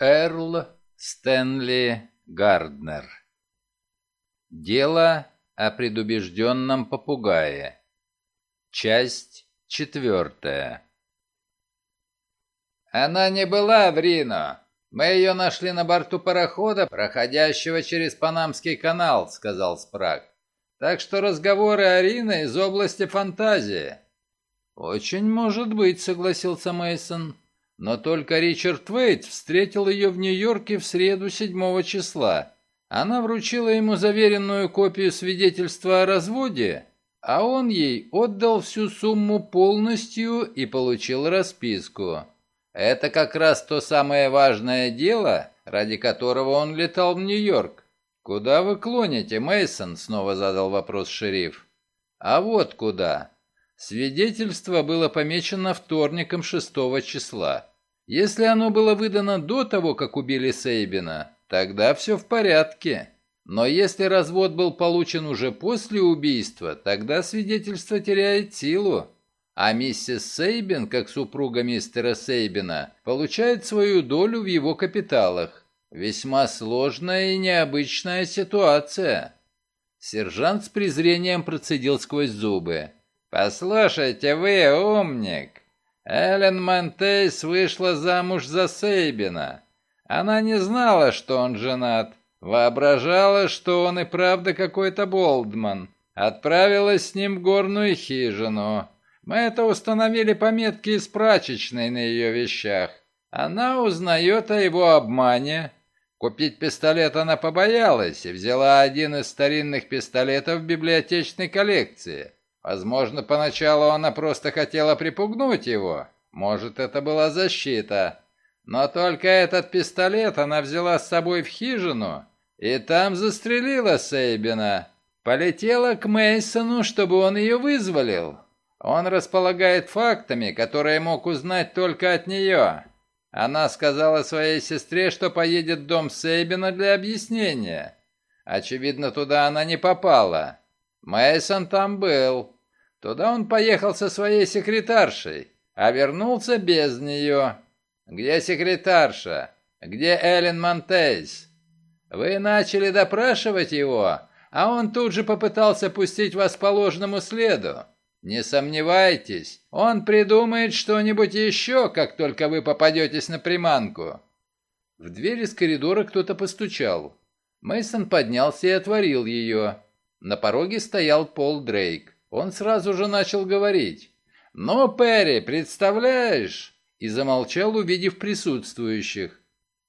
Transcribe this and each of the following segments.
Эрл Стэнли Гарднер. Дело о предубежденном попугае. Часть четвертая. Она не была в Рино. Мы ее нашли на борту парохода, проходящего через Панамский канал, сказал Спраг. Так что разговоры о Рино из области фантазии. Очень может быть, согласился Мейсон. Но только Ричард Вейт встретил ее в Нью-Йорке в среду 7 числа. Она вручила ему заверенную копию свидетельства о разводе, а он ей отдал всю сумму полностью и получил расписку. Это как раз то самое важное дело, ради которого он летал в Нью-Йорк. Куда вы клоните, Мейсон? снова задал вопрос шериф. А вот куда. Свидетельство было помечено вторником 6 числа. Если оно было выдано до того, как убили Сейбина, тогда все в порядке. Но если развод был получен уже после убийства, тогда свидетельство теряет силу. А миссис Сейбин, как супруга мистера Сейбина, получает свою долю в его капиталах. Весьма сложная и необычная ситуация. Сержант с презрением процедил сквозь зубы. «Послушайте вы, умник, Эллен Монтейс вышла замуж за Сейбина. Она не знала, что он женат. Воображала, что он и правда какой-то Болдман. Отправилась с ним в горную хижину. Мы это установили по метке из прачечной на ее вещах. Она узнает о его обмане. Купить пистолет она побоялась и взяла один из старинных пистолетов в библиотечной коллекции. Возможно, поначалу она просто хотела припугнуть его. Может, это была защита. Но только этот пистолет она взяла с собой в хижину и там застрелила Сейбина. Полетела к Мейсону, чтобы он ее вызволил. Он располагает фактами, которые мог узнать только от нее. Она сказала своей сестре, что поедет в дом Сейбина для объяснения. Очевидно, туда она не попала. Мейсон там был. Туда он поехал со своей секретаршей, а вернулся без нее. Где секретарша? Где Эллен Монтейс? Вы начали допрашивать его, а он тут же попытался пустить вас по ложному следу. Не сомневайтесь, он придумает что-нибудь еще, как только вы попадетесь на приманку. В дверь из коридора кто-то постучал. Мейсон поднялся и отворил ее. На пороге стоял Пол Дрейк. Он сразу же начал говорить. «Ну, Перри, представляешь?» И замолчал, увидев присутствующих.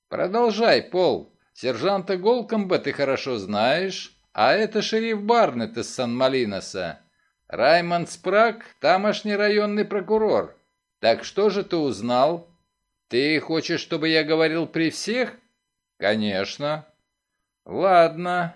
«Продолжай, Пол. Сержанта Голкомба ты хорошо знаешь, а это шериф Барнетт из Сан-Малиноса. Раймонд Спраг – тамошний районный прокурор. Так что же ты узнал? Ты хочешь, чтобы я говорил при всех? Конечно. Ладно,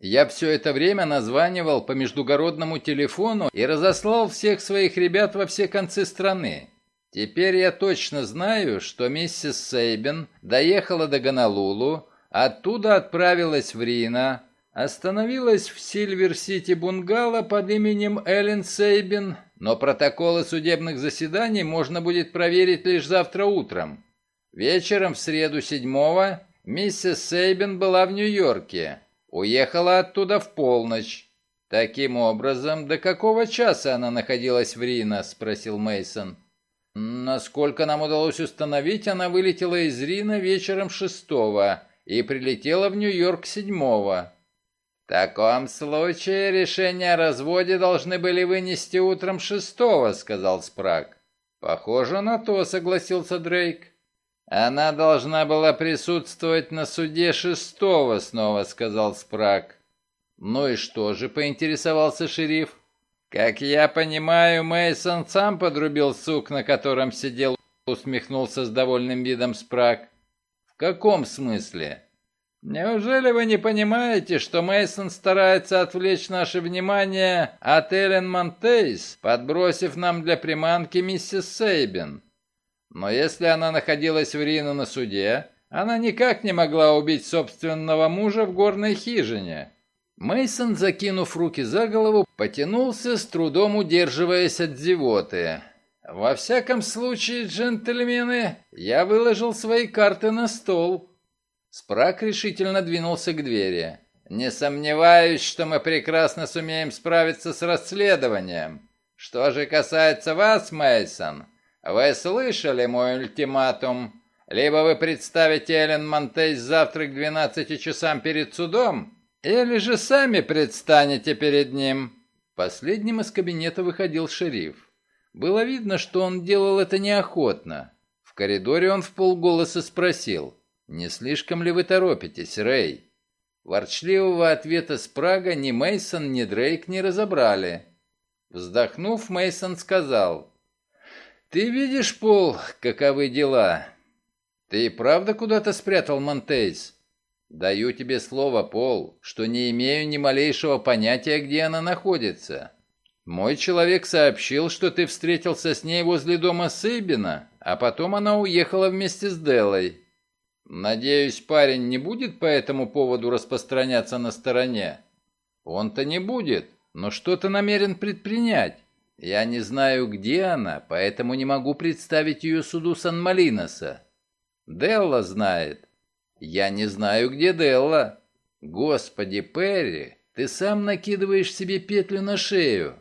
я все это время названивал по междугородному телефону и разослал всех своих ребят во все концы страны. Теперь я точно знаю, что миссис Сейбин доехала до Гонолулу, оттуда отправилась в Рино, остановилась в Сильвер-Сити бунгало под именем Эллен Сейбин, но протоколы судебных заседаний можно будет проверить лишь завтра утром. Вечером в среду седьмого миссис Сейбин была в Нью-Йорке. Уехала оттуда в полночь. Таким образом, до какого часа она находилась в Рино? спросил Мейсон. Насколько нам удалось установить, она вылетела из Рино вечером шестого и прилетела в Нью-Йорк седьмого. В таком случае решение о разводе должны были вынести утром шестого, сказал Спраг. Похоже на то, согласился Дрейк. «Она должна была присутствовать на суде шестого», — снова сказал Спраг. «Ну и что же?» — поинтересовался шериф. «Как я понимаю, Мейсон сам подрубил сук, на котором сидел», — усмехнулся с довольным видом Спраг. «В каком смысле?» «Неужели вы не понимаете, что Мейсон старается отвлечь наше внимание от Эллен Монтейс, подбросив нам для приманки миссис Сейбин?» Но если она находилась в Рино на суде, она никак не могла убить собственного мужа в горной хижине. Мейсон, закинув руки за голову, потянулся, с трудом удерживаясь от зевоты. Во всяком случае, джентльмены, я выложил свои карты на стол. Спрак решительно двинулся к двери. Не сомневаюсь, что мы прекрасно сумеем справиться с расследованием. Что же касается вас, Мейсон, вы слышали мой ультиматум? Либо вы представите Эллен Монтейс завтра к 12 часам перед судом, или же сами предстанете перед ним. Последним из кабинета выходил шериф. Было видно, что он делал это неохотно. В коридоре он в полголоса спросил, «Не слишком ли вы торопитесь, Рэй?» Ворчливого ответа с Прага ни Мейсон, ни Дрейк не разобрали. Вздохнув, Мейсон сказал, «Ты видишь, Пол, каковы дела? Ты правда куда-то спрятал Монтейс?» «Даю тебе слово, Пол, что не имею ни малейшего понятия, где она находится. Мой человек сообщил, что ты встретился с ней возле дома Сейбина, а потом она уехала вместе с Делой. Надеюсь, парень не будет по этому поводу распространяться на стороне? Он-то не будет, но что ты намерен предпринять? Я не знаю, где она, поэтому не могу представить ее суду Сан-Малиноса. Делла знает. Я не знаю, где Делла. Господи, Перри, ты сам накидываешь себе петлю на шею.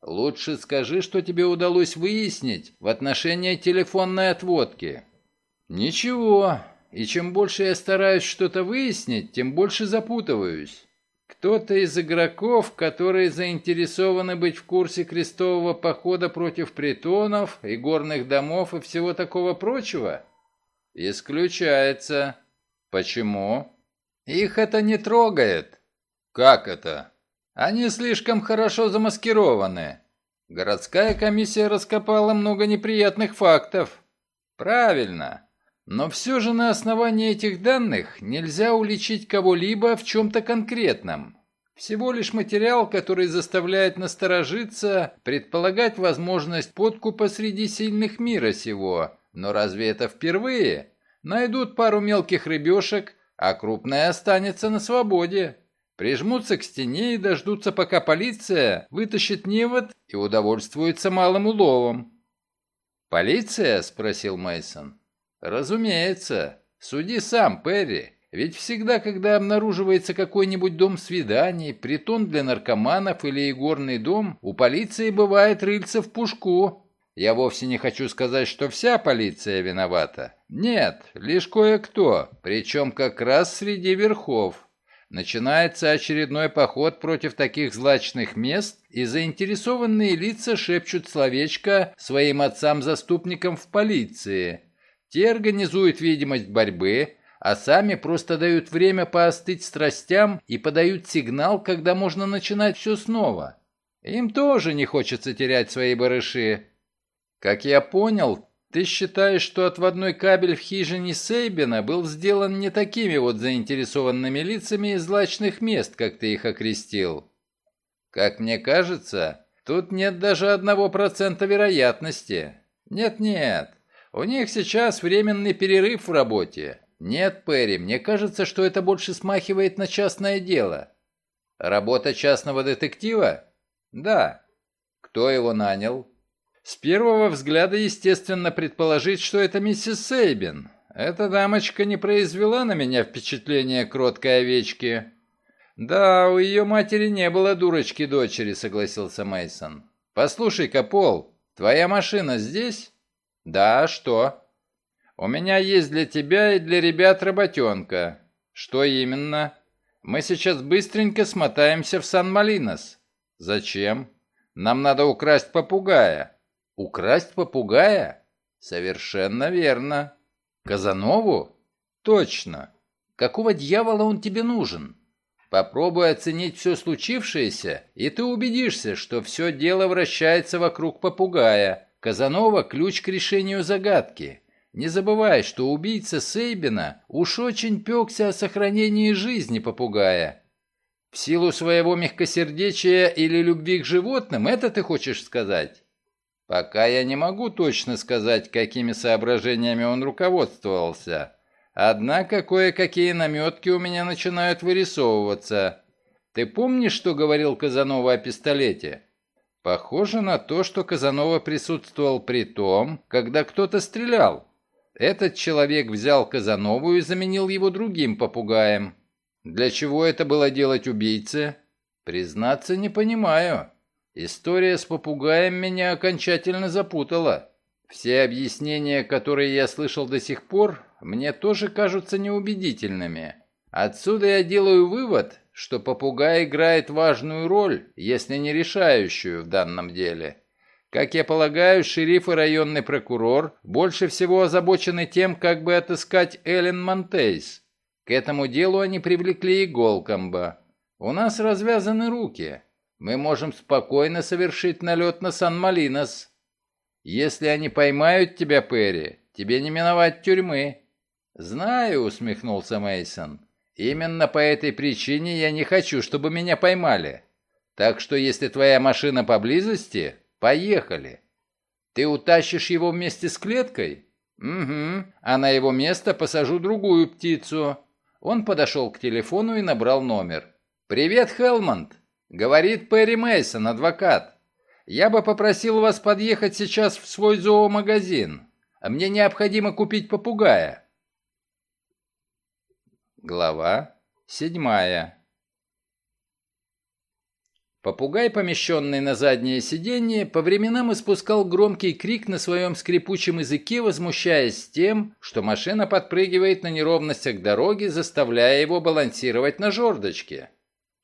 Лучше скажи, что тебе удалось выяснить в отношении телефонной отводки. Ничего. И чем больше я стараюсь что-то выяснить, тем больше запутываюсь. Кто-то из игроков, которые заинтересованы быть в курсе крестового похода против притонов и горных домов и всего такого прочего? Исключается. Почему? Их это не трогает. Как это? Они слишком хорошо замаскированы. Городская комиссия раскопала много неприятных фактов. Правильно. Но все же на основании этих данных нельзя уличить кого-либо в чем-то конкретном. Всего лишь материал, который заставляет насторожиться, предполагать возможность подкупа среди сильных мира сего. Но разве это впервые? Найдут пару мелких рыбешек, а крупная останется на свободе. Прижмутся к стене и дождутся, пока полиция вытащит невод и удовольствуется малым уловом. «Полиция?» – спросил Мейсон. «Разумеется. Суди сам, Перри. Ведь всегда, когда обнаруживается какой-нибудь дом свиданий, притон для наркоманов или игорный дом, у полиции бывает рыльца в пушку. Я вовсе не хочу сказать, что вся полиция виновата. Нет, лишь кое-кто, причем как раз среди верхов. Начинается очередной поход против таких злачных мест, и заинтересованные лица шепчут словечко своим отцам-заступникам в полиции. Те организуют видимость борьбы, а сами просто дают время поостыть страстям и подают сигнал, когда можно начинать все снова. Им тоже не хочется терять свои барыши. Как я понял, ты считаешь, что отводной кабель в хижине Сейбина был сделан не такими вот заинтересованными лицами из злачных мест, как ты их окрестил? Как мне кажется, тут нет даже одного процента вероятности. Нет-нет, у них сейчас временный перерыв в работе. Нет, Перри, мне кажется, что это больше смахивает на частное дело. Работа частного детектива? Да. Кто его нанял? С первого взгляда, естественно, предположить, что это миссис Сейбин. Эта дамочка не произвела на меня впечатление кроткой овечки. Да, у ее матери не было дурочки-дочери, согласился Мейсон. Послушай-ка, Пол, твоя машина здесь? Да, что? У меня есть для тебя и для ребят работенка. Что именно? Мы сейчас быстренько смотаемся в Сан-Малинос. Зачем? Нам надо украсть попугая. Украсть попугая? Совершенно верно. Казанову? Точно. Какого дьявола он тебе нужен? Попробуй оценить все случившееся, и ты убедишься, что все дело вращается вокруг попугая. Казанова – ключ к решению загадки. Не забывай, что убийца Сейбина уж очень пекся о сохранении жизни попугая. В силу своего мягкосердечия или любви к животным, это ты хочешь сказать? Пока я не могу точно сказать, какими соображениями он руководствовался. Однако кое-какие наметки у меня начинают вырисовываться. Ты помнишь, что говорил Казанова о пистолете? Похоже на то, что Казанова присутствовал при том, когда кто-то стрелял. Этот человек взял Казанову и заменил его другим попугаем. Для чего это было делать убийце? Признаться, не понимаю. История с попугаем меня окончательно запутала. Все объяснения, которые я слышал до сих пор, мне тоже кажутся неубедительными. Отсюда я делаю вывод, что попугай играет важную роль, если не решающую в данном деле. Как я полагаю, шериф и районный прокурор больше всего озабочены тем, как бы отыскать Эллен Монтейс. К этому делу они привлекли и Голкомба. У нас развязаны руки. Мы можем спокойно совершить налет на Сан-Малинос. Если они поймают тебя, Перри, тебе не миновать тюрьмы. Знаю, усмехнулся Мейсон. Именно по этой причине я не хочу, чтобы меня поймали. Так что если твоя машина поблизости, поехали. Ты утащишь его вместе с клеткой? Угу. А на его место посажу другую птицу. Он подошел к телефону и набрал номер. Привет, Хелмонд. Говорит Перри Мейсон, адвокат. Я бы попросил вас подъехать сейчас в свой зоомагазин. Мне необходимо купить попугая. Глава седьмая Попугай, помещенный на заднее сиденье, по временам испускал громкий крик на своем скрипучем языке, возмущаясь тем, что машина подпрыгивает на неровностях дороги, заставляя его балансировать на жердочке.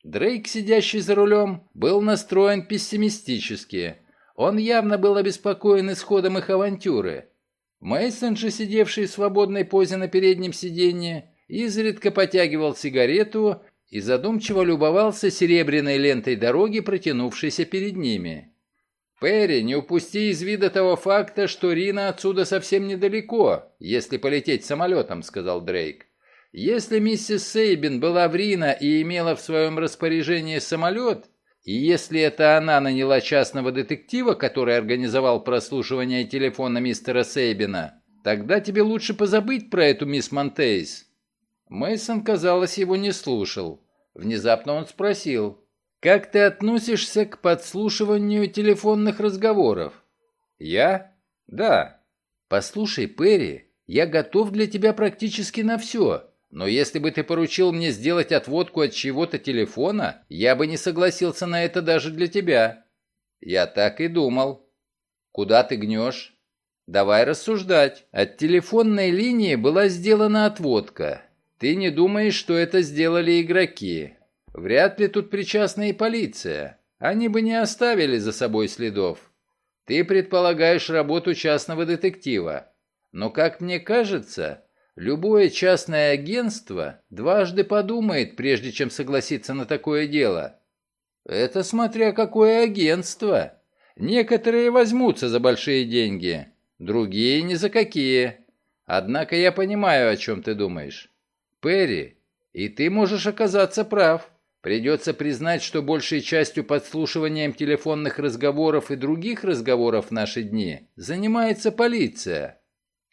Дрейк, сидящий за рулем, был настроен пессимистически. Он явно был обеспокоен исходом их авантюры. Мейсон же, сидевший в свободной позе на переднем сиденье, изредка потягивал сигарету и задумчиво любовался серебряной лентой дороги, протянувшейся перед ними. «Перри, не упусти из вида того факта, что Рина отсюда совсем недалеко, если полететь самолетом», — сказал Дрейк. «Если миссис Сейбин была в Рина и имела в своем распоряжении самолет, и если это она наняла частного детектива, который организовал прослушивание телефона мистера Сейбина, тогда тебе лучше позабыть про эту мисс Монтейс. Мейсон, казалось, его не слушал. Внезапно он спросил, «Как ты относишься к подслушиванию телефонных разговоров?» «Я? Да». «Послушай, Перри, я готов для тебя практически на все, но если бы ты поручил мне сделать отводку от чего-то телефона, я бы не согласился на это даже для тебя». «Я так и думал». «Куда ты гнешь?» «Давай рассуждать. От телефонной линии была сделана отводка. Ты не думаешь, что это сделали игроки? Вряд ли тут причастна и полиция. Они бы не оставили за собой следов. Ты предполагаешь работу частного детектива. Но, как мне кажется, любое частное агентство дважды подумает, прежде чем согласиться на такое дело. Это смотря какое агентство. Некоторые возьмутся за большие деньги, другие ни за какие. Однако я понимаю, о чем ты думаешь. Перри, и ты можешь оказаться прав. Придется признать, что большей частью подслушиванием телефонных разговоров и других разговоров в наши дни занимается полиция.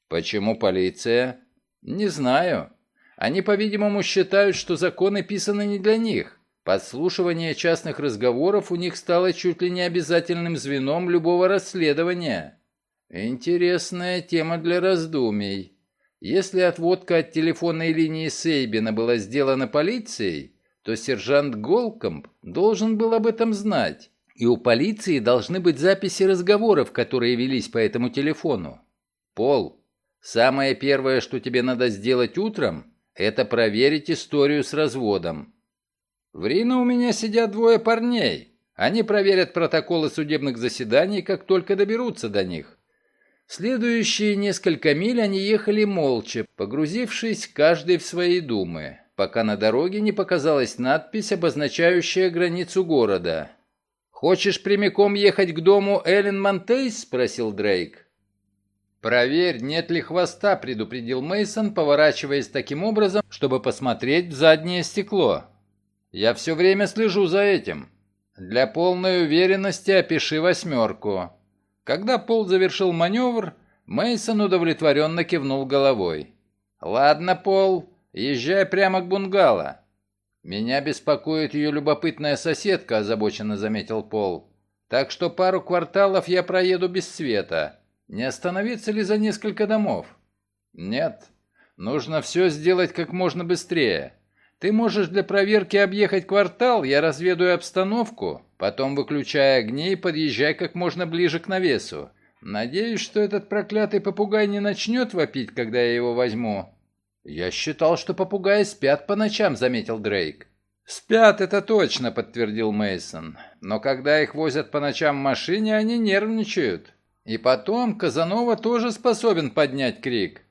Почему полиция? Не знаю. Они, по-видимому, считают, что законы писаны не для них. Подслушивание частных разговоров у них стало чуть ли не обязательным звеном любого расследования. Интересная тема для раздумий. Если отводка от телефонной линии Сейбина была сделана полицией, то сержант Голкомб должен был об этом знать. И у полиции должны быть записи разговоров, которые велись по этому телефону. Пол, самое первое, что тебе надо сделать утром, это проверить историю с разводом. В Рино у меня сидят двое парней. Они проверят протоколы судебных заседаний, как только доберутся до них. Следующие несколько миль они ехали молча, погрузившись каждый в свои думы, пока на дороге не показалась надпись, обозначающая границу города. «Хочешь прямиком ехать к дому Эллен Монтейс?» – спросил Дрейк. «Проверь, нет ли хвоста», – предупредил Мейсон, поворачиваясь таким образом, чтобы посмотреть в заднее стекло. «Я все время слежу за этим. Для полной уверенности опиши восьмерку». Когда Пол завершил маневр, Мейсон удовлетворенно кивнул головой. «Ладно, Пол, езжай прямо к бунгало». «Меня беспокоит ее любопытная соседка», – озабоченно заметил Пол. Так что пару кварталов я проеду без света. Не остановиться ли за несколько домов? Нет. Нужно все сделать как можно быстрее. Ты можешь для проверки объехать квартал, я разведаю обстановку, потом выключай огни и подъезжай как можно ближе к навесу. Надеюсь, что этот проклятый попугай не начнет вопить, когда я его возьму. Я считал, что попугаи спят по ночам, заметил Дрейк. Спят, это точно, подтвердил Мейсон. Но когда их возят по ночам в машине, они нервничают. И потом Казанова тоже способен поднять крик.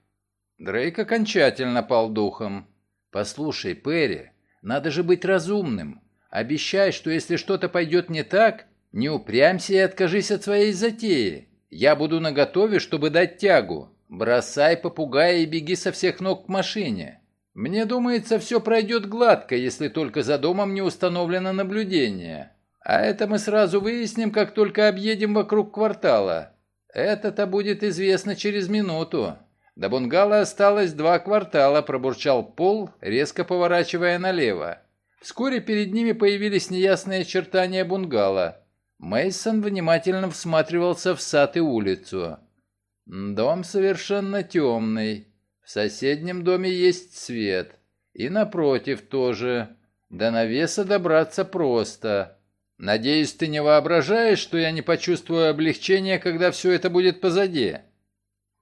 Дрейк окончательно пал духом. «Послушай, Перри, надо же быть разумным. Обещай, что если что-то пойдет не так, не упрямься и откажись от своей затеи. Я буду наготове, чтобы дать тягу. Бросай попугая и беги со всех ног к машине. Мне думается, все пройдет гладко, если только за домом не установлено наблюдение. А это мы сразу выясним, как только объедем вокруг квартала. Это-то будет известно через минуту. До бунгало осталось два квартала, пробурчал Пол, резко поворачивая налево. Вскоре перед ними появились неясные очертания бунгало. Мейсон внимательно всматривался в сад и улицу. Дом совершенно темный. В соседнем доме есть свет. И напротив тоже. До навеса добраться просто. Надеюсь, ты не воображаешь, что я не почувствую облегчения, когда все это будет позади.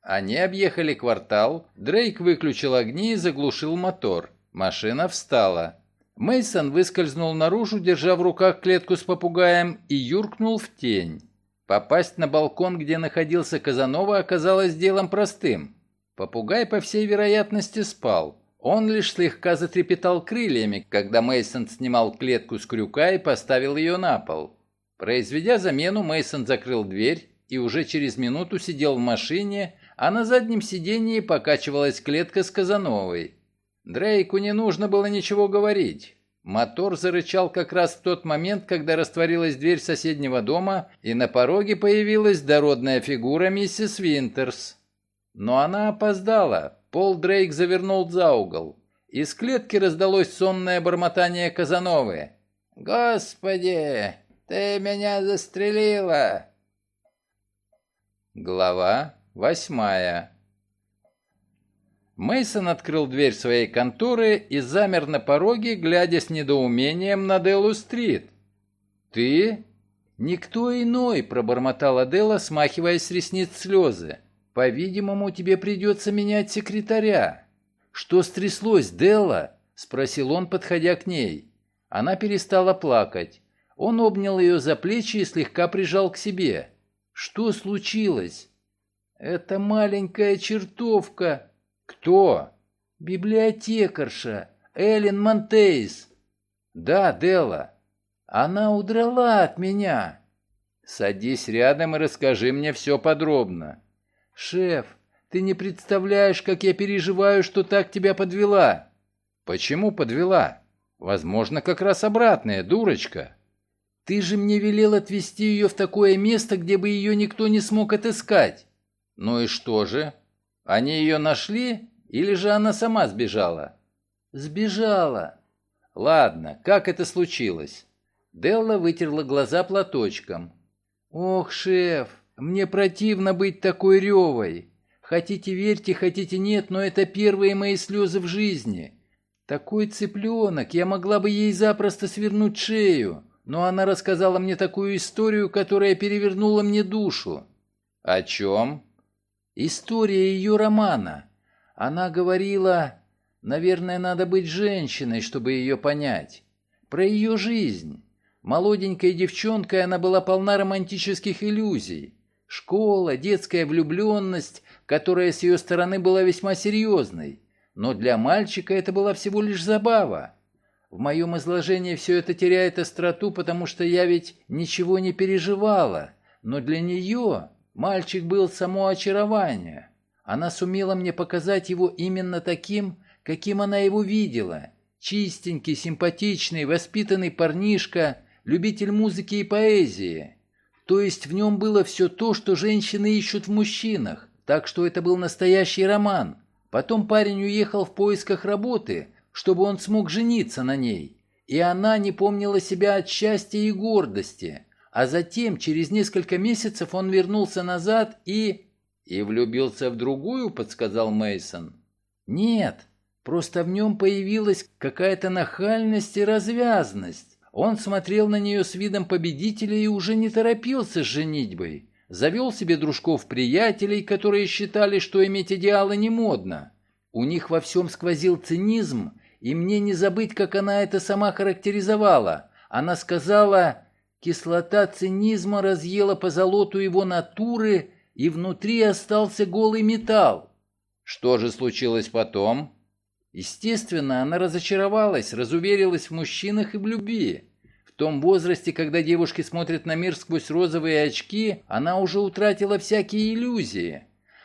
Они объехали квартал, Дрейк выключил огни и заглушил мотор. Машина встала. Мейсон выскользнул наружу, держа в руках клетку с попугаем, и юркнул в тень. Попасть на балкон, где находился Казанова, оказалось делом простым. Попугай, по всей вероятности, спал. Он лишь слегка затрепетал крыльями, когда Мейсон снимал клетку с крюка и поставил ее на пол. Произведя замену, Мейсон закрыл дверь и уже через минуту сидел в машине, а на заднем сиденье покачивалась клетка с Казановой. Дрейку не нужно было ничего говорить. Мотор зарычал как раз в тот момент, когда растворилась дверь соседнего дома, и на пороге появилась дородная фигура миссис Винтерс. Но она опоздала. Пол Дрейк завернул за угол. Из клетки раздалось сонное бормотание Казановы. «Господи, ты меня застрелила!» Глава Восьмая. Мейсон открыл дверь своей конторы и замер на пороге, глядя с недоумением на Делу-стрит. «Ты?» «Никто иной», — пробормотала Дела, смахивая с ресниц слезы. «По-видимому, тебе придется менять секретаря». «Что стряслось, Делла?» — спросил он, подходя к ней. Она перестала плакать. Он обнял ее за плечи и слегка прижал к себе. «Что случилось?» «Это маленькая чертовка». «Кто?» «Библиотекарша. Эллен Монтейс». «Да, Делла. Она удрала от меня». «Садись рядом и расскажи мне все подробно». «Шеф, ты не представляешь, как я переживаю, что так тебя подвела». «Почему подвела? Возможно, как раз обратная, дурочка». «Ты же мне велел отвезти ее в такое место, где бы ее никто не смог отыскать». «Ну и что же? Они ее нашли или же она сама сбежала?» «Сбежала». «Ладно, как это случилось?» Делла вытерла глаза платочком. «Ох, шеф, мне противно быть такой ревой. Хотите верьте, хотите нет, но это первые мои слезы в жизни. Такой цыпленок, я могла бы ей запросто свернуть шею, но она рассказала мне такую историю, которая перевернула мне душу». «О чем?» История ее романа. Она говорила, наверное, надо быть женщиной, чтобы ее понять. Про ее жизнь. Молоденькой девчонкой она была полна романтических иллюзий. Школа, детская влюбленность, которая с ее стороны была весьма серьезной. Но для мальчика это была всего лишь забава. В моем изложении все это теряет остроту, потому что я ведь ничего не переживала. Но для нее Мальчик был само очарование. Она сумела мне показать его именно таким, каким она его видела. Чистенький, симпатичный, воспитанный парнишка, любитель музыки и поэзии. То есть в нем было все то, что женщины ищут в мужчинах. Так что это был настоящий роман. Потом парень уехал в поисках работы, чтобы он смог жениться на ней. И она не помнила себя от счастья и гордости. А затем, через несколько месяцев, он вернулся назад и... «И влюбился в другую?» – подсказал Мейсон. «Нет, просто в нем появилась какая-то нахальность и развязность. Он смотрел на нее с видом победителя и уже не торопился с женитьбой. Завел себе дружков-приятелей, которые считали, что иметь идеалы не модно. У них во всем сквозил цинизм, и мне не забыть, как она это сама характеризовала. Она сказала, кислота цинизма разъела по золоту его натуры, и внутри остался голый металл. Что же случилось потом? Естественно, она разочаровалась, разуверилась в мужчинах и в любви. В том возрасте, когда девушки смотрят на мир сквозь розовые очки, она уже утратила всякие иллюзии.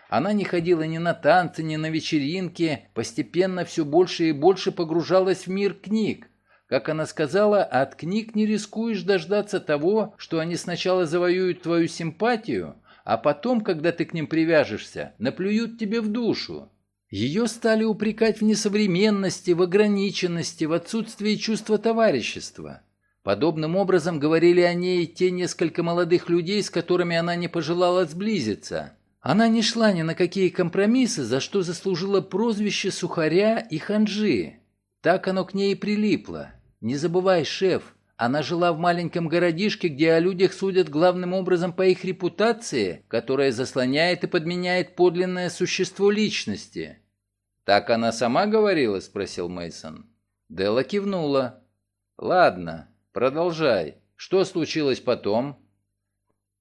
Она не ходила ни на танцы, ни на вечеринки, постепенно все больше и больше погружалась в мир книг. Как она сказала, от книг не рискуешь дождаться того, что они сначала завоюют твою симпатию, а потом, когда ты к ним привяжешься, наплюют тебе в душу. Ее стали упрекать в несовременности, в ограниченности, в отсутствии чувства товарищества. Подобным образом говорили о ней те несколько молодых людей, с которыми она не пожелала сблизиться. Она не шла ни на какие компромиссы, за что заслужила прозвище Сухаря и Ханжи. Так оно к ней и прилипло. Не забывай, шеф, она жила в маленьком городишке, где о людях судят главным образом по их репутации, которая заслоняет и подменяет подлинное существо личности. Так она сама говорила, спросил Мейсон. Дела кивнула. Ладно, продолжай. Что случилось потом?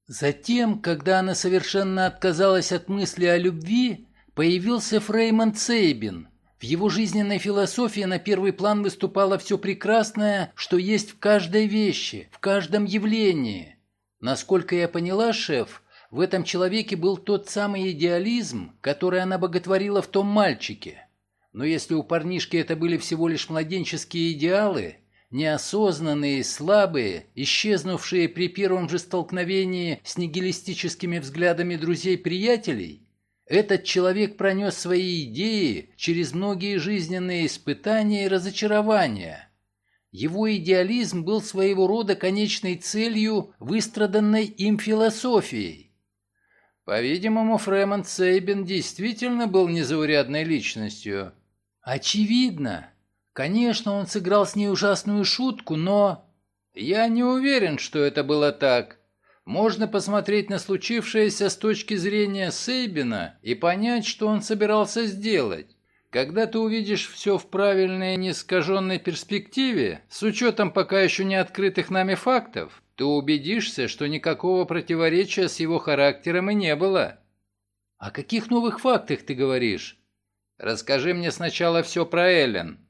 Затем, когда она совершенно отказалась от мысли о любви, появился Фреймонд Сейбин – в его жизненной философии на первый план выступало все прекрасное, что есть в каждой вещи, в каждом явлении. Насколько я поняла, шеф, в этом человеке был тот самый идеализм, который она боготворила в том мальчике. Но если у парнишки это были всего лишь младенческие идеалы, неосознанные, слабые, исчезнувшие при первом же столкновении с нигилистическими взглядами друзей-приятелей, этот человек пронес свои идеи через многие жизненные испытания и разочарования. Его идеализм был своего рода конечной целью, выстраданной им философией. По-видимому, Фремонт Сейбин действительно был незаурядной личностью. Очевидно. Конечно, он сыграл с ней ужасную шутку, но... Я не уверен, что это было так. Можно посмотреть на случившееся с точки зрения Сейбина и понять, что он собирался сделать. Когда ты увидишь все в правильной нескаженной перспективе, с учетом пока еще не открытых нами фактов, ты убедишься, что никакого противоречия с его характером и не было. О каких новых фактах ты говоришь? Расскажи мне сначала все про Эллен.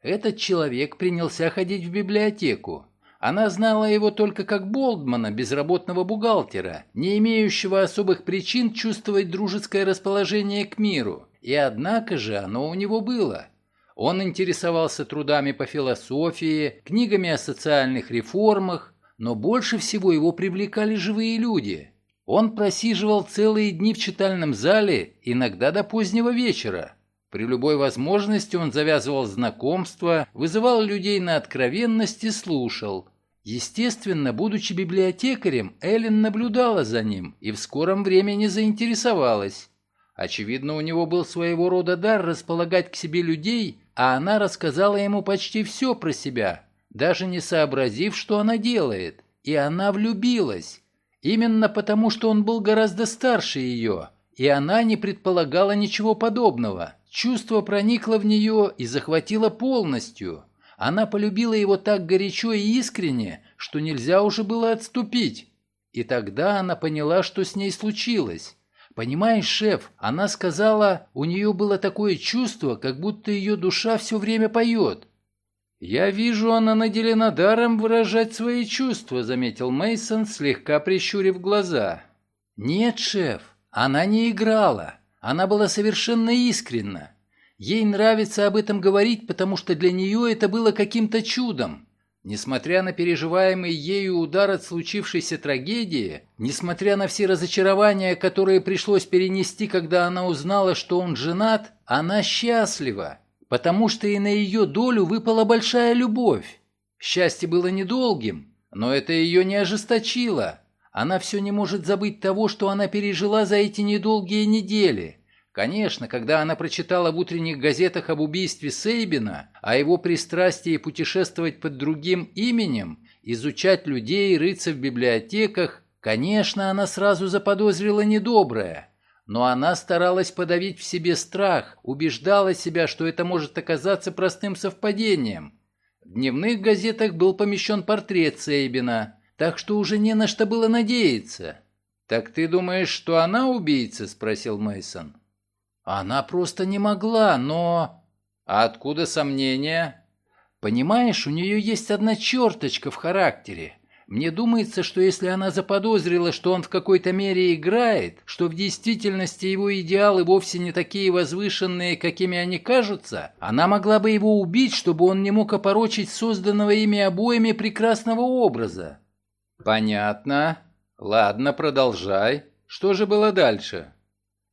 Этот человек принялся ходить в библиотеку. Она знала его только как Болдмана, безработного бухгалтера, не имеющего особых причин чувствовать дружеское расположение к миру. И однако же оно у него было. Он интересовался трудами по философии, книгами о социальных реформах, но больше всего его привлекали живые люди. Он просиживал целые дни в читальном зале, иногда до позднего вечера. При любой возможности он завязывал знакомства, вызывал людей на откровенность и слушал. Естественно, будучи библиотекарем, Эллен наблюдала за ним и в скором времени заинтересовалась. Очевидно, у него был своего рода дар располагать к себе людей, а она рассказала ему почти все про себя, даже не сообразив, что она делает. И она влюбилась. Именно потому, что он был гораздо старше ее, и она не предполагала ничего подобного. Чувство проникло в нее и захватило полностью. Она полюбила его так горячо и искренне, что нельзя уже было отступить. И тогда она поняла, что с ней случилось. Понимаешь, шеф, она сказала, у нее было такое чувство, как будто ее душа все время поет. «Я вижу, она наделена даром выражать свои чувства», — заметил Мейсон, слегка прищурив глаза. «Нет, шеф, она не играла. Она была совершенно искренна. Ей нравится об этом говорить, потому что для нее это было каким-то чудом. Несмотря на переживаемый ею удар от случившейся трагедии, несмотря на все разочарования, которые пришлось перенести, когда она узнала, что он женат, она счастлива, потому что и на ее долю выпала большая любовь. Счастье было недолгим, Но это ее не ожесточило. Она все не может забыть того, что она пережила за эти недолгие недели. Конечно, когда она прочитала в утренних газетах об убийстве Сейбина, о его пристрастии путешествовать под другим именем, изучать людей, рыться в библиотеках, конечно, она сразу заподозрила недоброе. Но она старалась подавить в себе страх, убеждала себя, что это может оказаться простым совпадением. В дневных газетах был помещен портрет Сейбина, так что уже не на что было надеяться. «Так ты думаешь, что она убийца?» – спросил Мейсон. «Она просто не могла, но...» «А откуда сомнения?» «Понимаешь, у нее есть одна черточка в характере. Мне думается, что если она заподозрила, что он в какой-то мере играет, что в действительности его идеалы вовсе не такие возвышенные, какими они кажутся, она могла бы его убить, чтобы он не мог опорочить созданного ими обоими прекрасного образа. «Понятно. Ладно, продолжай. Что же было дальше?»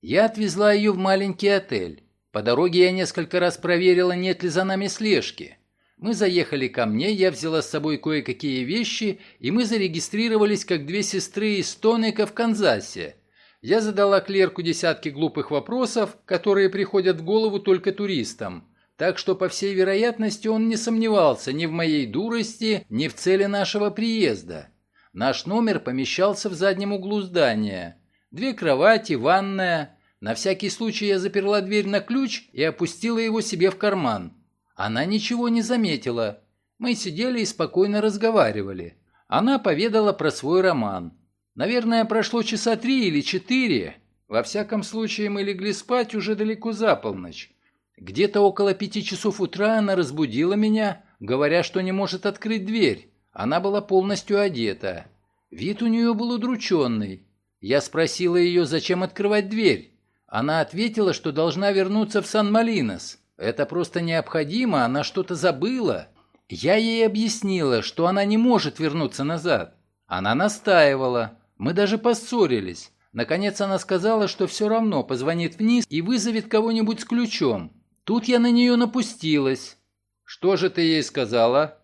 Я отвезла ее в маленький отель. По дороге я несколько раз проверила, нет ли за нами слежки. Мы заехали ко мне, я взяла с собой кое-какие вещи, и мы зарегистрировались как две сестры из Тонека в Канзасе. Я задала клерку десятки глупых вопросов, которые приходят в голову только туристам. Так что, по всей вероятности, он не сомневался ни в моей дурости, ни в цели нашего приезда. Наш номер помещался в заднем углу здания. Две кровати, ванная. На всякий случай я заперла дверь на ключ и опустила его себе в карман. Она ничего не заметила. Мы сидели и спокойно разговаривали. Она поведала про свой роман. Наверное, прошло часа три или четыре. Во всяком случае, мы легли спать уже далеко за полночь. Где-то около пяти часов утра она разбудила меня, говоря, что не может открыть дверь. Она была полностью одета. Вид у нее был удрученный. Я спросила ее, зачем открывать дверь. Она ответила, что должна вернуться в Сан-Малинос. Это просто необходимо, она что-то забыла. Я ей объяснила, что она не может вернуться назад. Она настаивала. Мы даже поссорились. Наконец она сказала, что все равно позвонит вниз и вызовет кого-нибудь с ключом. Тут я на нее напустилась. «Что же ты ей сказала?»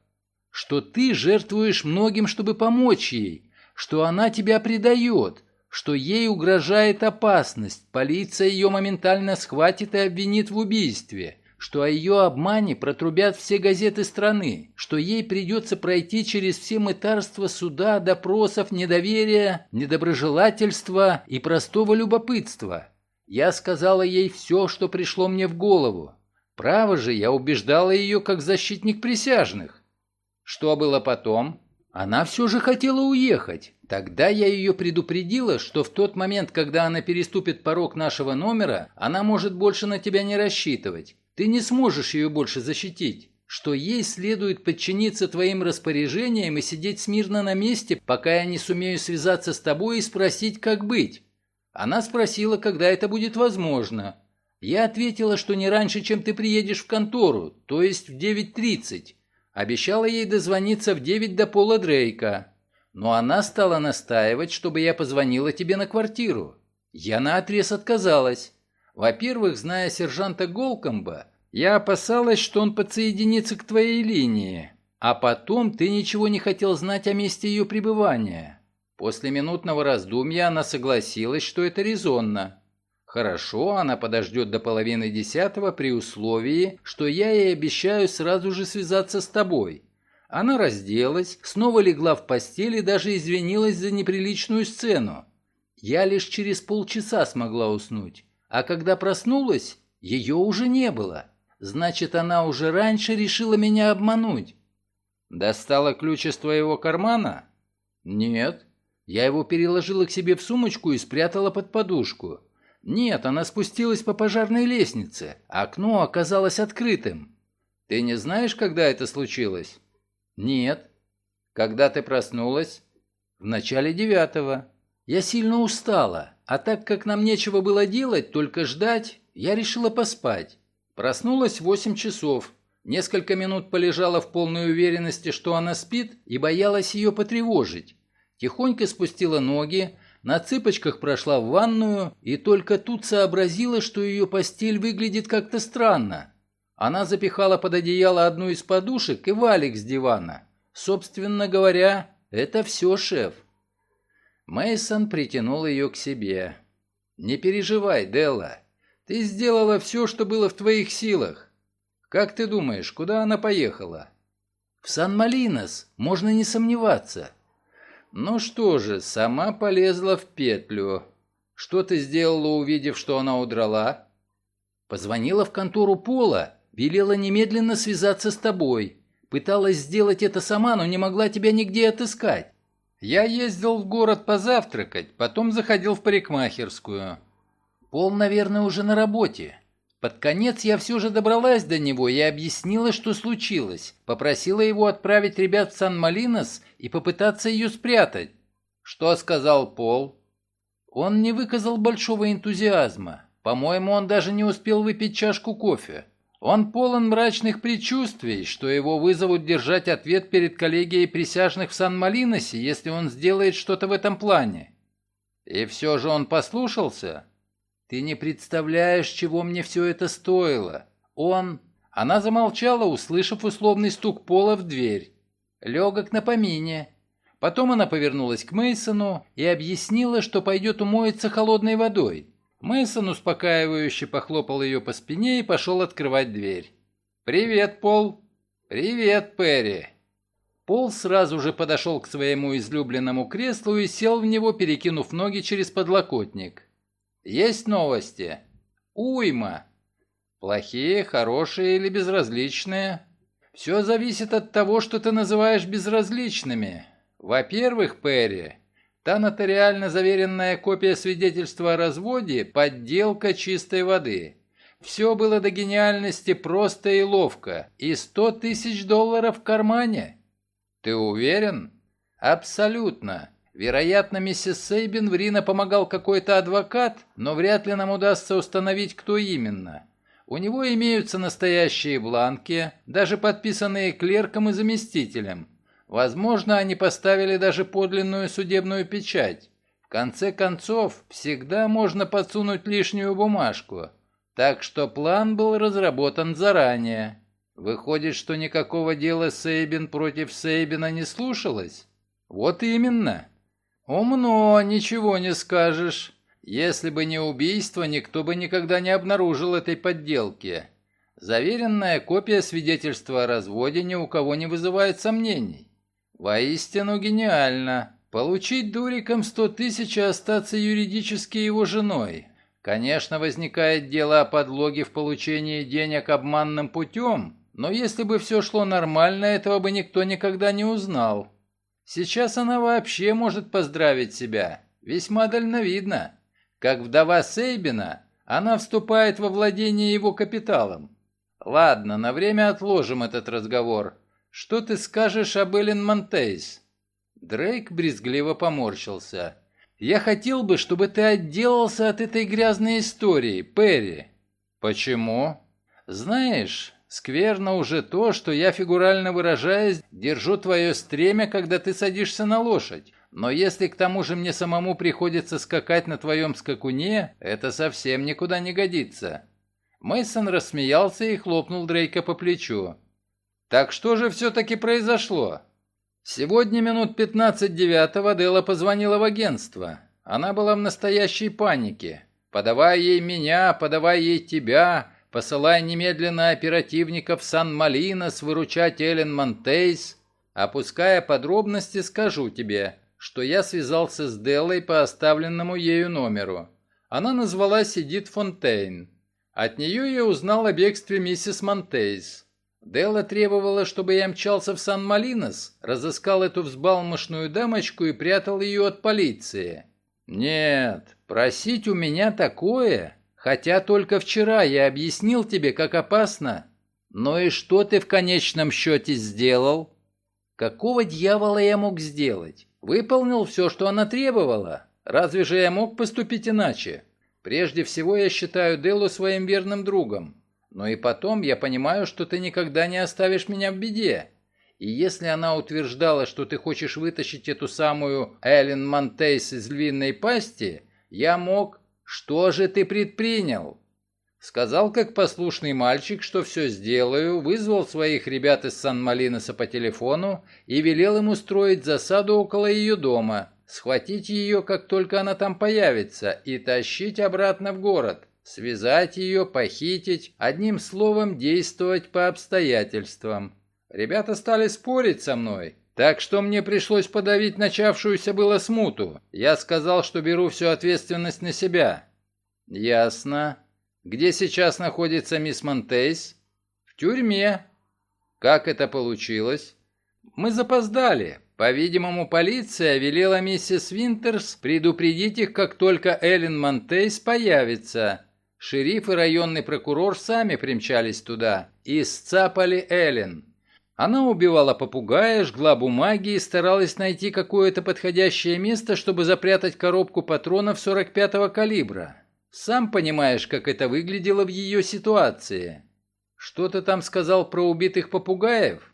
что ты жертвуешь многим, чтобы помочь ей, что она тебя предает, что ей угрожает опасность, полиция ее моментально схватит и обвинит в убийстве, что о ее обмане протрубят все газеты страны, что ей придется пройти через все мытарства суда, допросов, недоверия, недоброжелательства и простого любопытства. Я сказала ей все, что пришло мне в голову. Право же, я убеждала ее как защитник присяжных. Что было потом? Она все же хотела уехать. Тогда я ее предупредила, что в тот момент, когда она переступит порог нашего номера, она может больше на тебя не рассчитывать. Ты не сможешь ее больше защитить. Что ей следует подчиниться твоим распоряжениям и сидеть смирно на месте, пока я не сумею связаться с тобой и спросить, как быть. Она спросила, когда это будет возможно. Я ответила, что не раньше, чем ты приедешь в контору, то есть в 9.30. Обещала ей дозвониться в девять до пола Дрейка. Но она стала настаивать, чтобы я позвонила тебе на квартиру. Я наотрез отказалась. Во-первых, зная сержанта Голкомба, я опасалась, что он подсоединится к твоей линии. А потом ты ничего не хотел знать о месте ее пребывания. После минутного раздумья она согласилась, что это резонно. Хорошо, она подождет до половины десятого при условии, что я ей обещаю сразу же связаться с тобой. Она разделась, снова легла в постель и даже извинилась за неприличную сцену. Я лишь через полчаса смогла уснуть, а когда проснулась, ее уже не было. Значит, она уже раньше решила меня обмануть. Достала ключ из твоего кармана? Нет. Я его переложила к себе в сумочку и спрятала под подушку. Нет, она спустилась по пожарной лестнице. Окно оказалось открытым. Ты не знаешь, когда это случилось? Нет. Когда ты проснулась? В начале девятого. Я сильно устала, а так как нам нечего было делать, только ждать, я решила поспать. Проснулась в восемь часов. Несколько минут полежала в полной уверенности, что она спит, и боялась ее потревожить. Тихонько спустила ноги, на цыпочках прошла в ванную и только тут сообразила, что ее постель выглядит как-то странно. Она запихала под одеяло одну из подушек и валик с дивана. Собственно говоря, Это все, шеф. Мейсон притянул ее к себе. Не переживай, Делла. Ты сделала все, что было в твоих силах. Как ты думаешь, куда она поехала? В Сан-Малинос, можно не сомневаться. Ну что же, сама полезла в петлю. Что ты сделала, увидев, что она удрала? Позвонила в контору Пола, велела немедленно связаться с тобой. Пыталась сделать это сама, но не могла тебя нигде отыскать. Я ездил в город позавтракать, потом заходил в парикмахерскую. Пол, наверное, уже на работе. Под конец я все же добралась до него и объяснила, что случилось. Попросила его отправить ребят в Сан-Малинос и попытаться ее спрятать. Что сказал Пол? Он не выказал большого энтузиазма. По-моему, он даже не успел выпить чашку кофе. Он полон мрачных предчувствий, что его вызовут держать ответ перед коллегией присяжных в Сан-Малиносе, если он сделает что-то в этом плане. И все же он послушался? Ты не представляешь, чего мне все это стоило. Он... Она замолчала, услышав условный стук пола в дверь. Легок на помине. Потом она повернулась к Мейсону и объяснила, что пойдет умоется холодной водой. Мейсон успокаивающе похлопал ее по спине и пошел открывать дверь. «Привет, Пол!» «Привет, Перри!» Пол сразу же подошел к своему излюбленному креслу и сел в него, перекинув ноги через подлокотник. «Есть новости?» «Уйма!» «Плохие, хорошие или безразличные?» «Все зависит от того, что ты называешь безразличными. Во-первых, Перри, Та нотариально заверенная копия свидетельства о разводе – подделка чистой воды. Все было до гениальности просто и ловко. И сто тысяч долларов в кармане. Ты уверен? Абсолютно. Вероятно, миссис Сейбин в Рино помогал какой-то адвокат, но вряд ли нам удастся установить, кто именно. У него имеются настоящие бланки, даже подписанные клерком и заместителем. Возможно, они поставили даже подлинную судебную печать. В конце концов, всегда можно подсунуть лишнюю бумажку. Так что план был разработан заранее. Выходит, что никакого дела Сейбин против Сейбина не слушалось? Вот именно. Умно, ничего не скажешь. Если бы не убийство, никто бы никогда не обнаружил этой подделки. Заверенная копия свидетельства о разводе ни у кого не вызывает сомнений. Воистину гениально. Получить дуриком сто тысяч и остаться юридически его женой. Конечно, возникает дело о подлоге в получении денег обманным путем, но если бы все шло нормально, этого бы никто никогда не узнал. Сейчас она вообще может поздравить себя. Весьма дальновидно. Как вдова Сейбина, она вступает во владение его капиталом. Ладно, на время отложим этот разговор. Что ты скажешь об Эллен Монтейс?» Дрейк брезгливо поморщился. «Я хотел бы, чтобы ты отделался от этой грязной истории, Перри». «Почему?» «Знаешь, скверно уже то, что я, фигурально выражаясь, держу твое стремя, когда ты садишься на лошадь. Но если к тому же мне самому приходится скакать на твоем скакуне, это совсем никуда не годится». Мейсон рассмеялся и хлопнул Дрейка по плечу. Так что же все-таки произошло? Сегодня минут 15 девятого Дела позвонила в агентство. Она была в настоящей панике. Подавай ей меня, подавай ей тебя, посылай немедленно оперативников Сан-Малинос выручать Эллен Монтейс. Опуская подробности, скажу тебе, что я связался с Деллой по оставленному ею номеру. Она назвалась Эдит Фонтейн. От нее я узнал о бегстве миссис Монтейс. Делла требовала, чтобы я мчался в Сан-Малинос, разыскал эту взбалмошную дамочку и прятал ее от полиции. Нет, просить у меня такое, хотя только вчера я объяснил тебе, как опасно. Но и что ты в конечном счете сделал? Какого дьявола я мог сделать? Выполнил все, что она требовала. Разве же я мог поступить иначе? Прежде всего я считаю Деллу своим верным другом. Но и потом я понимаю, что ты никогда не оставишь меня в беде. И если она утверждала, что ты хочешь вытащить эту самую Эллен Монтейс из львиной пасти, я мог... Что же ты предпринял? Сказал, как послушный мальчик, что все сделаю, вызвал своих ребят из Сан-Малиноса по телефону и велел им устроить засаду около ее дома, схватить ее, как только она там появится, и тащить обратно в город, связать ее, похитить, одним словом, действовать по обстоятельствам. Ребята стали спорить со мной, так что мне пришлось подавить начавшуюся было смуту. Я сказал, что беру всю ответственность на себя. Ясно. Где сейчас находится мисс Монтейс? В тюрьме. Как это получилось? Мы запоздали. По-видимому, полиция велела миссис Винтерс предупредить их, как только Эллен Монтейс появится. Шериф и районный прокурор сами примчались туда и сцапали Эллен. Она убивала попугая, жгла бумаги и старалась найти какое-то подходящее место, чтобы запрятать коробку патронов 45-го калибра. Сам понимаешь, как это выглядело в ее ситуации. Что ты там сказал про убитых попугаев?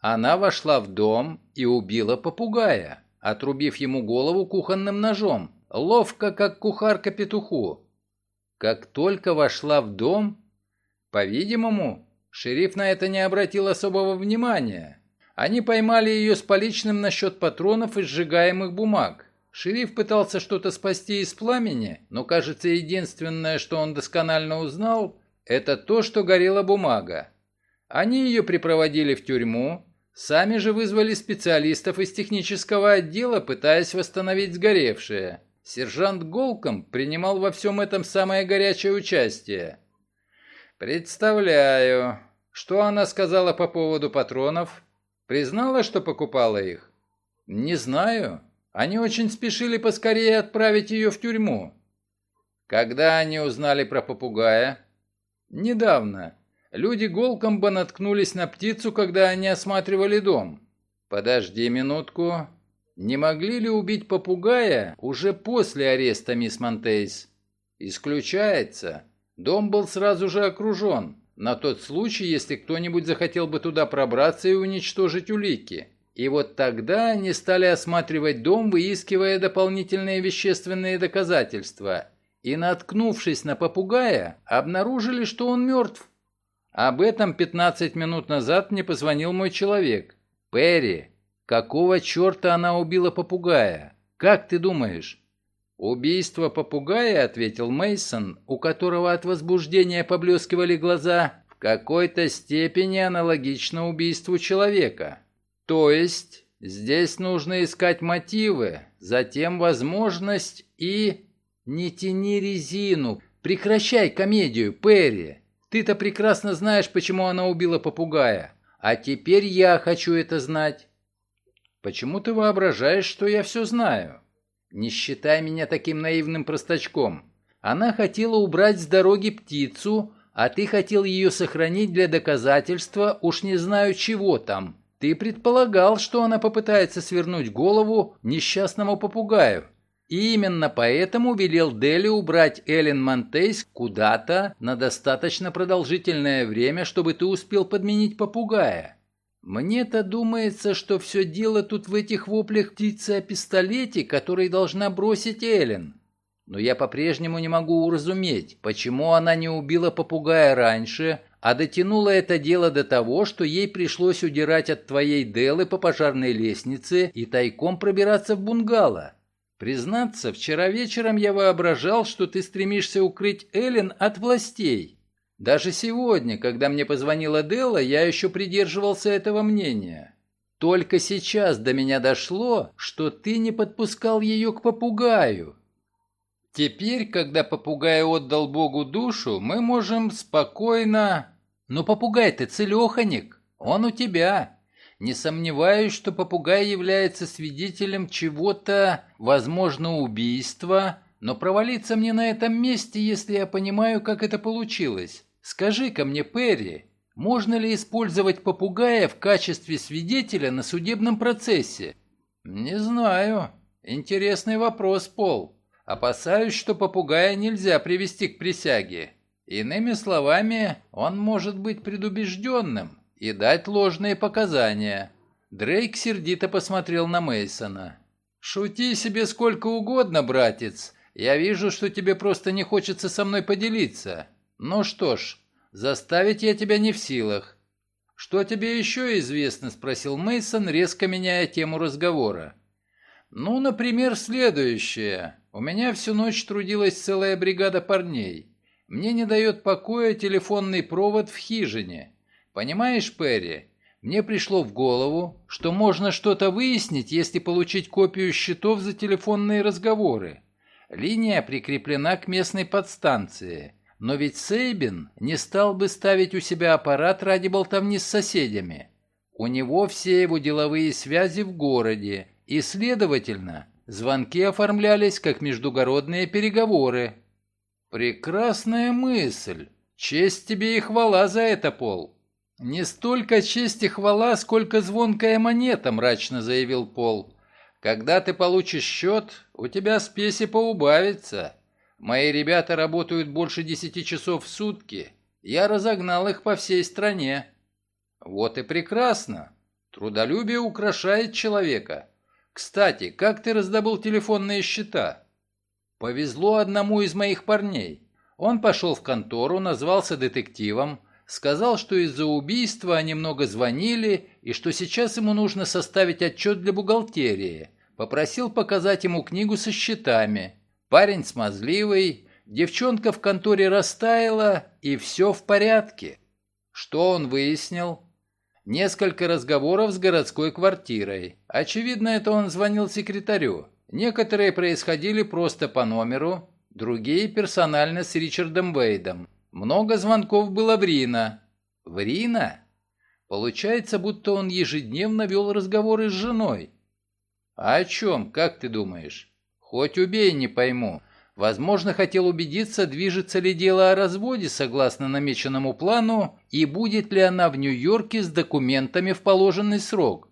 Она вошла в дом и убила попугая, отрубив ему голову кухонным ножом, ловко, как кухарка петуху. Как только вошла в дом, по-видимому, шериф на это не обратил особого внимания. Они поймали ее с поличным насчет патронов и сжигаемых бумаг. Шериф пытался что-то спасти из пламени, но, кажется, единственное, что он досконально узнал, это то, что горела бумага. Они ее припроводили в тюрьму, сами же вызвали специалистов из технического отдела, пытаясь восстановить сгоревшее. Сержант Голком принимал во всем этом самое горячее участие. «Представляю. Что она сказала по поводу патронов? Признала, что покупала их?» «Не знаю. Они очень спешили поскорее отправить ее в тюрьму. Когда они узнали про попугая? Недавно. Люди Голкомба наткнулись на птицу, когда они осматривали дом. Подожди минутку. Не могли ли убить попугая уже после ареста мисс Монтейс? Исключается. Дом был сразу же окружен, на тот случай, если кто-нибудь захотел бы туда пробраться и уничтожить улики. И вот тогда они стали осматривать дом, выискивая дополнительные вещественные доказательства. И, наткнувшись на попугая, обнаружили, что он мертв. Об этом 15 минут назад мне позвонил мой человек. Перри, какого черта она убила попугая? Как ты думаешь? Убийство попугая, ответил Мейсон, у которого от возбуждения поблескивали глаза, в какой-то степени аналогично убийству человека. То есть здесь нужно искать мотивы, затем возможность и... Не тяни резину, прекращай комедию, Перри. Ты-то прекрасно знаешь, почему она убила попугая. А теперь я хочу это знать. Почему ты воображаешь, что я все знаю? Не считай меня таким наивным простачком. Она хотела убрать с дороги птицу, а ты хотел ее сохранить для доказательства, уж не знаю чего там. Ты предполагал, что она попытается свернуть голову несчастному попугаю. И именно поэтому велел Дели убрать Эллен Монтейс куда-то на достаточно продолжительное время, чтобы ты успел подменить попугая. Мне-то думается, что все дело тут в этих воплях птицы о пистолете, который должна бросить Эллен. Но я по-прежнему не могу уразуметь, почему она не убила попугая раньше, а дотянула это дело до того, что ей пришлось удирать от твоей Делы по пожарной лестнице и тайком пробираться в бунгало. Признаться, вчера вечером я воображал, что ты стремишься укрыть Эллен от властей. Даже сегодня, когда мне позвонила Делла, я еще придерживался этого мнения. Только сейчас до меня дошло, что ты не подпускал ее к попугаю. Теперь, когда попугай отдал Богу душу, мы можем спокойно... «Но попугай ты целеханик, он у тебя. Не сомневаюсь, что попугай является свидетелем чего-то, возможно, убийства, но провалиться мне на этом месте, если я понимаю, как это получилось. Скажи-ка мне, Перри, можно ли использовать попугая в качестве свидетеля на судебном процессе?» «Не знаю. Интересный вопрос, Пол. Опасаюсь, что попугая нельзя привести к присяге. Иными словами, он может быть предубежденным и дать ложные показания. Дрейк сердито посмотрел на Мейсона. «Шути себе сколько угодно, братец. Я вижу, что тебе просто не хочется со мной поделиться. Ну что ж, заставить я тебя не в силах. Что тебе еще известно? спросил Мейсон, резко меняя тему разговора. Ну, например, следующее. У меня всю ночь трудилась целая бригада парней. Мне не дает покоя телефонный провод в хижине. Понимаешь, Перри, мне пришло в голову, что можно что-то выяснить, если получить копию счетов за телефонные разговоры. Линия прикреплена к местной подстанции. Но ведь Сейбин не стал бы ставить у себя аппарат ради болтовни с соседями. У него все его деловые связи в городе, и, следовательно, звонки оформлялись как междугородные переговоры. Прекрасная мысль. Честь тебе и хвала за это, Пол. Не столько честь и хвала, сколько звонкая монета, мрачно заявил Пол. Когда ты получишь счет, у тебя спеси поубавится. Мои ребята работают больше десяти часов в сутки. Я разогнал их по всей стране. Вот и прекрасно. Трудолюбие украшает человека. Кстати, как ты раздобыл телефонные счета? Повезло одному из моих парней. Он пошел в контору, назвался детективом, сказал, что из-за убийства они много звонили и что сейчас ему нужно составить отчет для бухгалтерии. Попросил показать ему книгу со счетами. Парень смазливый, девчонка в конторе растаяла, и все в порядке. Что он выяснил? Несколько разговоров с городской квартирой. Очевидно, это он звонил секретарю. Некоторые происходили просто по номеру, другие персонально с Ричардом Вейдом. Много звонков было в Рина. В Рина? Получается, будто он ежедневно вел разговоры с женой. А о чем, как ты думаешь? Хоть убей, не пойму. Возможно, хотел убедиться, движется ли дело о разводе согласно намеченному плану и будет ли она в Нью-Йорке с документами в положенный срок.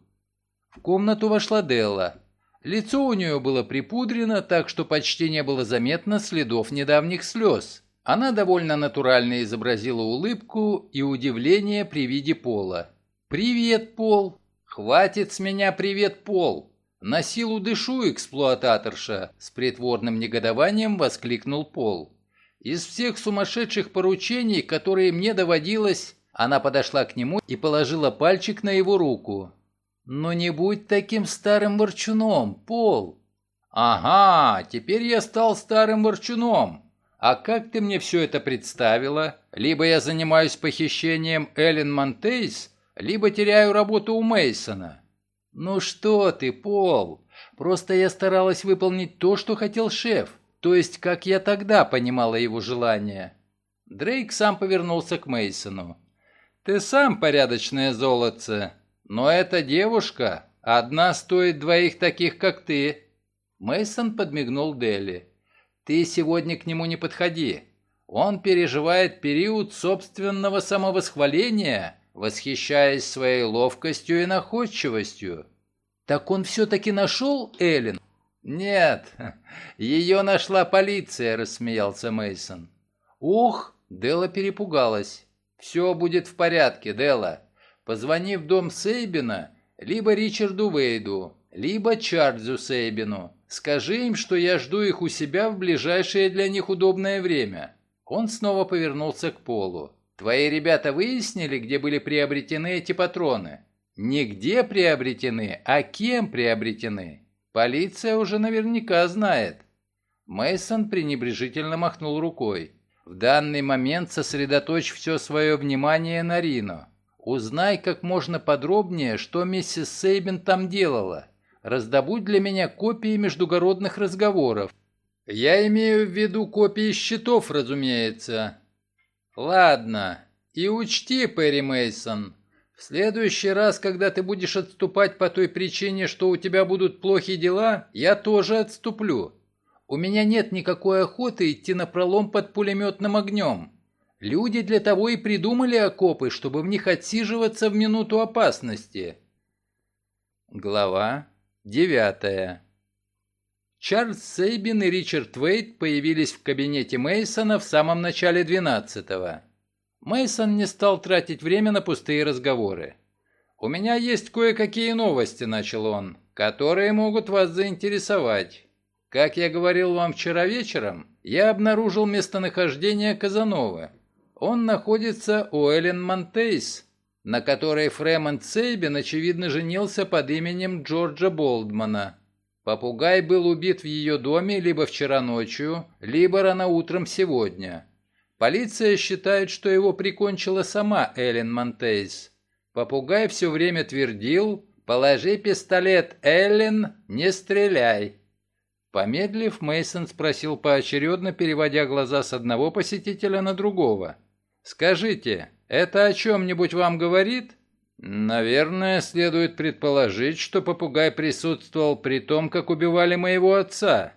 В комнату вошла Делла. Лицо у нее было припудрено, так что почти не было заметно следов недавних слез. Она довольно натурально изобразила улыбку и удивление при виде Пола. «Привет, Пол!» «Хватит с меня привет, Пол!» «На силу дышу, эксплуататорша!» С притворным негодованием воскликнул Пол. «Из всех сумасшедших поручений, которые мне доводилось...» Она подошла к нему и положила пальчик на его руку. «Но не будь таким старым ворчуном, Пол!» «Ага, теперь я стал старым ворчуном. А как ты мне все это представила? Либо я занимаюсь похищением Эллен Монтейс, либо теряю работу у Мейсона. «Ну что ты, Пол? Просто я старалась выполнить то, что хотел шеф, то есть как я тогда понимала его желание». Дрейк сам повернулся к Мейсону. «Ты сам порядочное золотце, но эта девушка одна стоит двоих таких, как ты». Мейсон подмигнул Дели. «Ты сегодня к нему не подходи. Он переживает период собственного самовосхваления восхищаясь своей ловкостью и находчивостью. «Так он все-таки нашел Эллен?» «Нет, ее нашла полиция», — рассмеялся Мейсон. «Ух!» — Дела перепугалась. «Все будет в порядке, Дела. Позвони в дом Сейбина либо Ричарду Вейду, либо Чарльзу Сейбину. Скажи им, что я жду их у себя в ближайшее для них удобное время». Он снова повернулся к Полу. Твои ребята выяснили, где были приобретены эти патроны? Не где приобретены, а кем приобретены. Полиция уже наверняка знает. Мейсон пренебрежительно махнул рукой. В данный момент сосредоточь все свое внимание на Рино. Узнай как можно подробнее, что миссис Сейбин там делала. Раздобудь для меня копии междугородных разговоров. Я имею в виду копии счетов, разумеется. Ладно. И учти, Перри Мейсон, в следующий раз, когда ты будешь отступать по той причине, что у тебя будут плохие дела, я тоже отступлю. У меня нет никакой охоты идти на пролом под пулеметным огнем. Люди для того и придумали окопы, чтобы в них отсиживаться в минуту опасности. Глава девятая. Чарльз Сейбин и Ричард Вейт появились в кабинете Мейсона в самом начале 12-го. Мейсон не стал тратить время на пустые разговоры. «У меня есть кое-какие новости», — начал он, — «которые могут вас заинтересовать. Как я говорил вам вчера вечером, я обнаружил местонахождение Казановы. Он находится у Эллен Монтейс, на которой Фремонт Сейбин, очевидно, женился под именем Джорджа Болдмана. Попугай был убит в ее доме либо вчера ночью, либо рано утром сегодня. Полиция считает, что его прикончила сама Эллен Монтейс. Попугай все время твердил «Положи пистолет, Эллен, не стреляй». Помедлив, Мейсон спросил поочередно, переводя глаза с одного посетителя на другого. «Скажите, это о чем-нибудь вам говорит?» «Наверное, следует предположить, что попугай присутствовал при том, как убивали моего отца.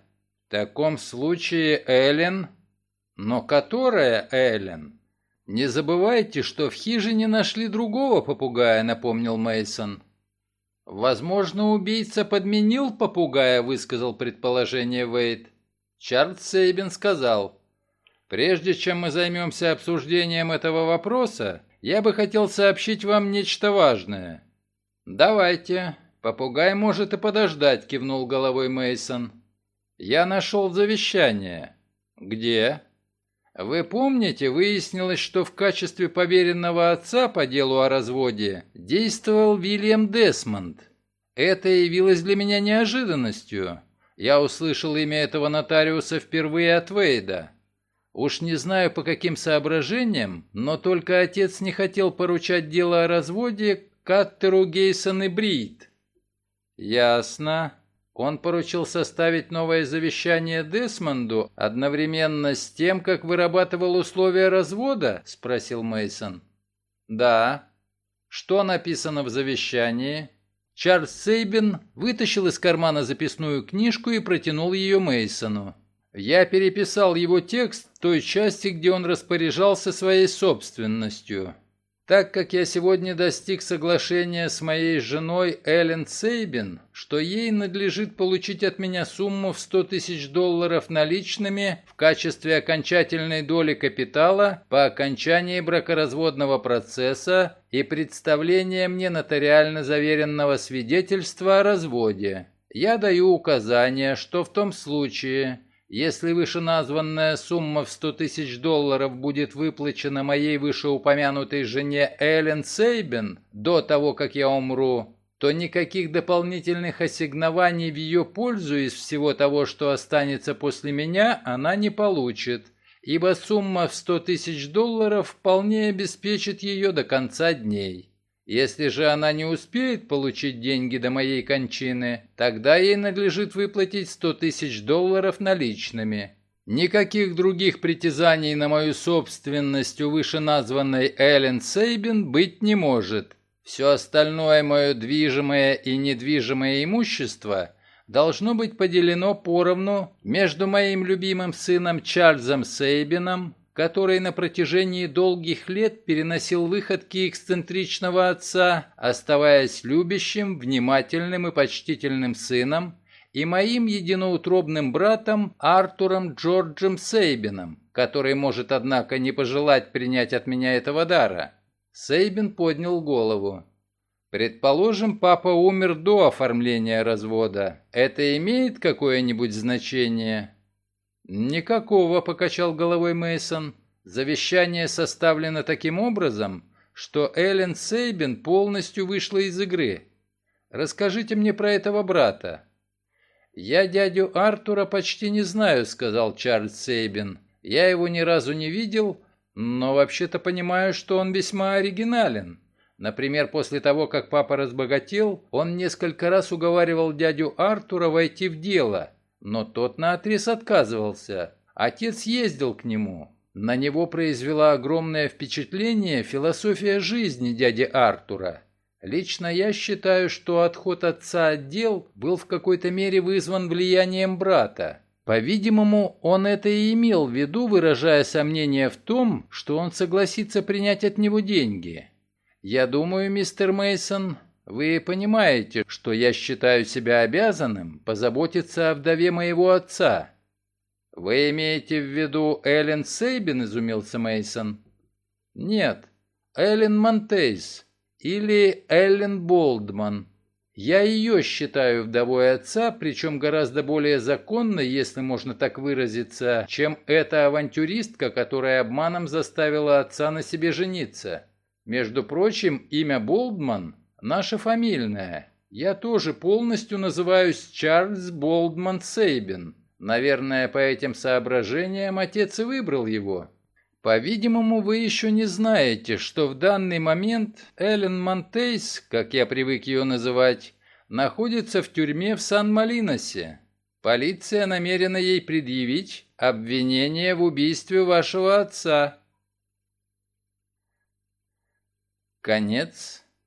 В таком случае Эллен...» «Но которая Эллен?» «Не забывайте, что в хижине нашли другого попугая», — напомнил Мейсон. «Возможно, убийца подменил попугая», — высказал предположение Вейд. Чарльз Сейбин сказал, «Прежде чем мы займемся обсуждением этого вопроса, я бы хотел сообщить вам нечто важное». «Давайте. Попугай может и подождать», — кивнул головой Мейсон. «Я нашел завещание». «Где?» «Вы помните, выяснилось, что в качестве поверенного отца по делу о разводе действовал Вильям Десмонд. Это явилось для меня неожиданностью. Я услышал имя этого нотариуса впервые от Вейда. Уж не знаю по каким соображениям, но только отец не хотел поручать дело о разводе Каттеру Гейсон и Брит. Ясно. Он поручил составить новое завещание Десмонду одновременно с тем, как вырабатывал условия развода, спросил Мейсон. Да. Что написано в завещании? Чарльз Сейбин вытащил из кармана записную книжку и протянул ее Мейсону. Я переписал его текст той части, где он распоряжался своей собственностью. Так как я сегодня достиг соглашения с моей женой Эллен Сейбин, что ей надлежит получить от меня сумму в 100 тысяч долларов наличными в качестве окончательной доли капитала по окончании бракоразводного процесса и представления мне нотариально заверенного свидетельства о разводе, я даю указание, что в том случае, если вышеназванная сумма в 100 тысяч долларов будет выплачена моей вышеупомянутой жене Эллен Сейбен до того, как я умру, то никаких дополнительных ассигнований в ее пользу из всего того, что останется после меня, она не получит, ибо сумма в 100 тысяч долларов вполне обеспечит ее до конца дней. Если же она не успеет получить деньги до моей кончины, тогда ей надлежит выплатить 100 тысяч долларов наличными. Никаких других притязаний на мою собственность у вышеназванной Эллен Сейбин быть не может. Все остальное мое движимое и недвижимое имущество должно быть поделено поровну между моим любимым сыном Чарльзом Сейбином, который на протяжении долгих лет переносил выходки эксцентричного отца, оставаясь любящим, внимательным и почтительным сыном, и моим единоутробным братом Артуром Джорджем Сейбином, который может, однако, не пожелать принять от меня этого дара. Сейбин поднял голову. Предположим, папа умер до оформления развода. Это имеет какое-нибудь значение? «Никакого», — покачал головой Мейсон. «Завещание составлено таким образом, что Эллен Сейбин полностью вышла из игры. Расскажите мне про этого брата». «Я дядю Артура почти не знаю», — сказал Чарльз Сейбин. «Я его ни разу не видел, но вообще-то понимаю, что он весьма оригинален. Например, после того, как папа разбогател, он несколько раз уговаривал дядю Артура войти в дело» но тот наотрез отказывался. Отец ездил к нему. На него произвела огромное впечатление философия жизни дяди Артура. Лично я считаю, что отход отца от дел был в какой-то мере вызван влиянием брата. По-видимому, он это и имел в виду, выражая сомнение в том, что он согласится принять от него деньги. Я думаю, мистер Мейсон, вы понимаете, что я считаю себя обязанным позаботиться о вдове моего отца. Вы имеете в виду Эллен Сейбин, изумился Мейсон. Нет, Эллен Монтейс или Эллен Болдман. Я ее считаю вдовой отца, причем гораздо более законной, если можно так выразиться, чем эта авантюристка, которая обманом заставила отца на себе жениться. Между прочим, имя Болдман наше фамильное. Я тоже полностью называюсь Чарльз Болдман Сейбин. Наверное, по этим соображениям отец и выбрал его. По-видимому, вы еще не знаете, что в данный момент Эллен Монтейс, как я привык ее называть, находится в тюрьме в Сан-Малиносе. Полиция намерена ей предъявить обвинение в убийстве вашего отца. Конец